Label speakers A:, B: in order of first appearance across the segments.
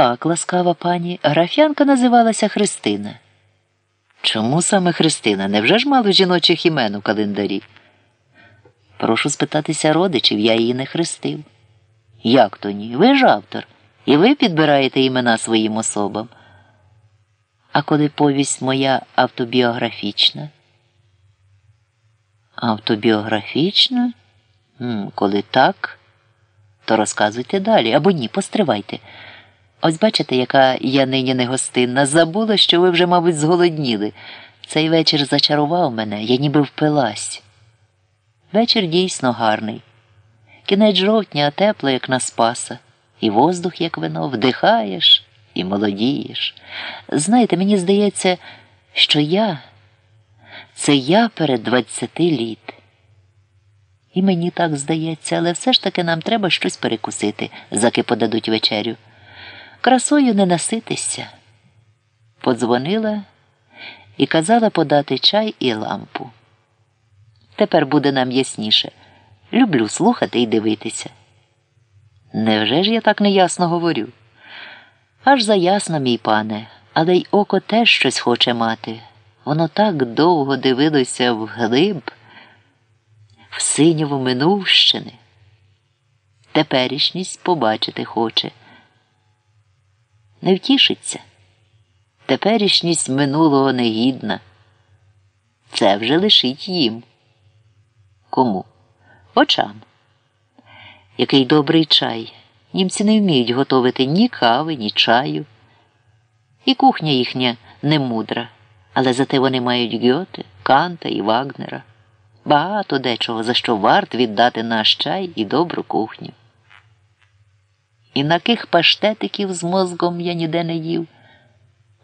A: Так, ласкава пані, графянка називалася Христина. Чому саме Христина? Невже ж мало жіночих імен у календарі? Прошу спитатися родичів, я її не хрестив. Як то ні? Ви ж автор, і ви підбираєте імена своїм особам. А коли повість моя автобіографічна? Автобіографічна? Коли так, то розказуйте далі або ні, постривайте. Ось бачите, яка я нині негостинна. Забула, що ви вже, мабуть, зголодніли. Цей вечір зачарував мене, я ніби впилась. Вечір дійсно гарний. Кінець жовтня, а тепло, як на спаса, і воздух, як вино, вдихаєш і молодієш. Знаєте, мені здається, що я це я перед двадцяти літ. І мені так здається, але все ж таки нам треба щось перекусити, заки подадуть вечерю. Красою не наситися. Подзвонила і казала подати чай і лампу. Тепер буде нам ясніше. Люблю слухати і дивитися. Невже ж я так неясно говорю? Аж заясно, мій пане, але й око теж щось хоче мати. Воно так довго дивилося вглиб, в синьову минувщини. Теперішність побачити хоче. Не втішиться. Теперішність минулого негідна. Це вже лишить їм. Кому? Очам. Який добрий чай. Німці не вміють готувати ні кави, ні чаю. І кухня їхня не мудра, але зате вони мають Гьоте, Канта і Вагнера. Багато дечого, за що варт віддати наш чай і добру кухню. І на ких паштетиків з мозгом я ніде не їв.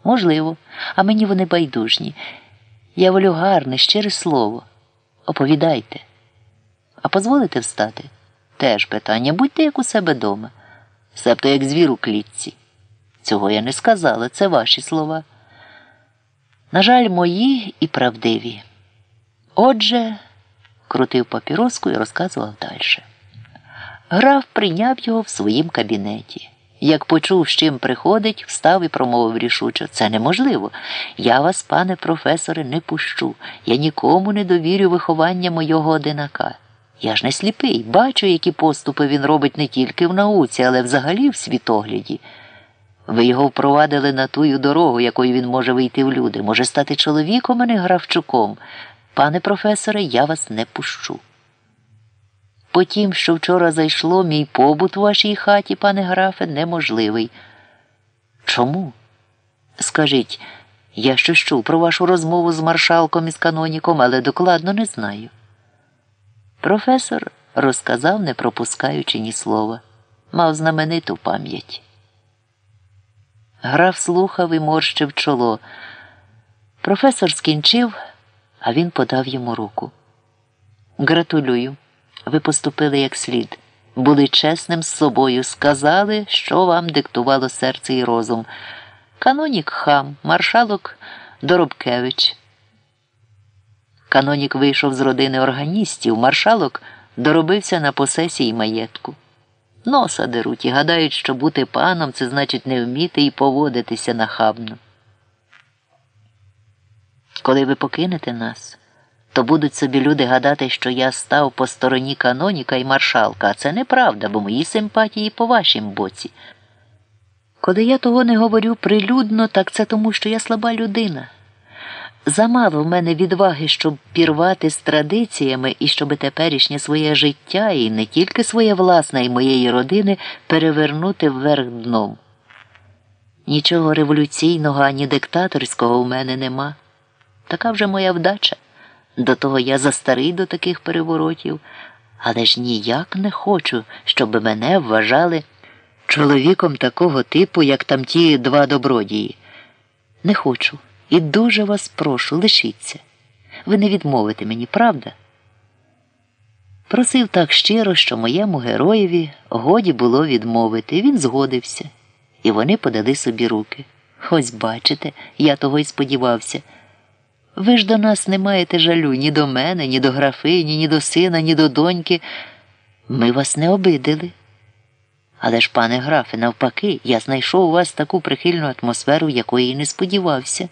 A: Можливо, а мені вони байдужні. Я волю гарне, щире слово. Оповідайте. А позволите встати? Теж питання. Будьте як у себе дома. Себто як звір у клітці. Цього я не сказала, це ваші слова. На жаль, мої і правдиві. Отже, крутив папіроску і розказував далі. Граф прийняв його в своїм кабінеті. Як почув, з чим приходить, встав і промовив рішуче. Це неможливо. Я вас, пане професоре, не пущу. Я нікому не довірю виховання мого одинака. Я ж не сліпий, бачу, які поступи він робить не тільки в науці, але взагалі в світогляді. Ви його впровадили на тую дорогу, якою він може вийти в люди, може стати чоловіком, а не гравчуком. Пане професоре, я вас не пущу. Потім, що вчора зайшло, мій побут у вашій хаті, пане графе, неможливий. Чому? Скажіть, я щось чув про вашу розмову з маршалком і з каноніком, але докладно не знаю. Професор розказав, не пропускаючи ні слова, мав знамениту пам'ять. Граф слухав і морщив чоло. Професор скінчив, а він подав йому руку. Гратулюю. Ви поступили як слід, були чесним з собою, сказали, що вам диктувало серце і розум. Канонік хам, маршалок Доробкевич. Канонік вийшов з родини органістів, маршалок доробився на посесії маєтку. Носа деруть і гадають, що бути паном це значить не вміти і поводитися нахабно. Коли ви покинете нас, то будуть собі люди гадати, що я став по стороні каноніка і маршалка, а це неправда, бо мої симпатії по вашім боці. Коли я того не говорю прилюдно, так це тому, що я слаба людина. Замало в мене відваги, щоб пірвати з традиціями і щоб теперішнє своє життя і не тільки своє власне і моєї родини перевернути вверх дном. Нічого революційного ані диктаторського в мене нема. Така вже моя вдача. До того я застарий до таких переворотів, але ж ніяк не хочу, щоб мене вважали чоловіком такого типу, як там ті два добродії. Не хочу. І дуже вас прошу, лишіться. Ви не відмовите мені, правда? Просив так щиро, що моєму героєві годі було відмовити. Він згодився, і вони подали собі руки. Ось бачите, я того й сподівався. Ви ж до нас не маєте жалю ні до мене, ні до графині, ні до сина, ні до доньки. Ми вас не обидили. Але ж, пане графе, навпаки, я знайшов у вас таку прихильну атмосферу, якої і не сподівався.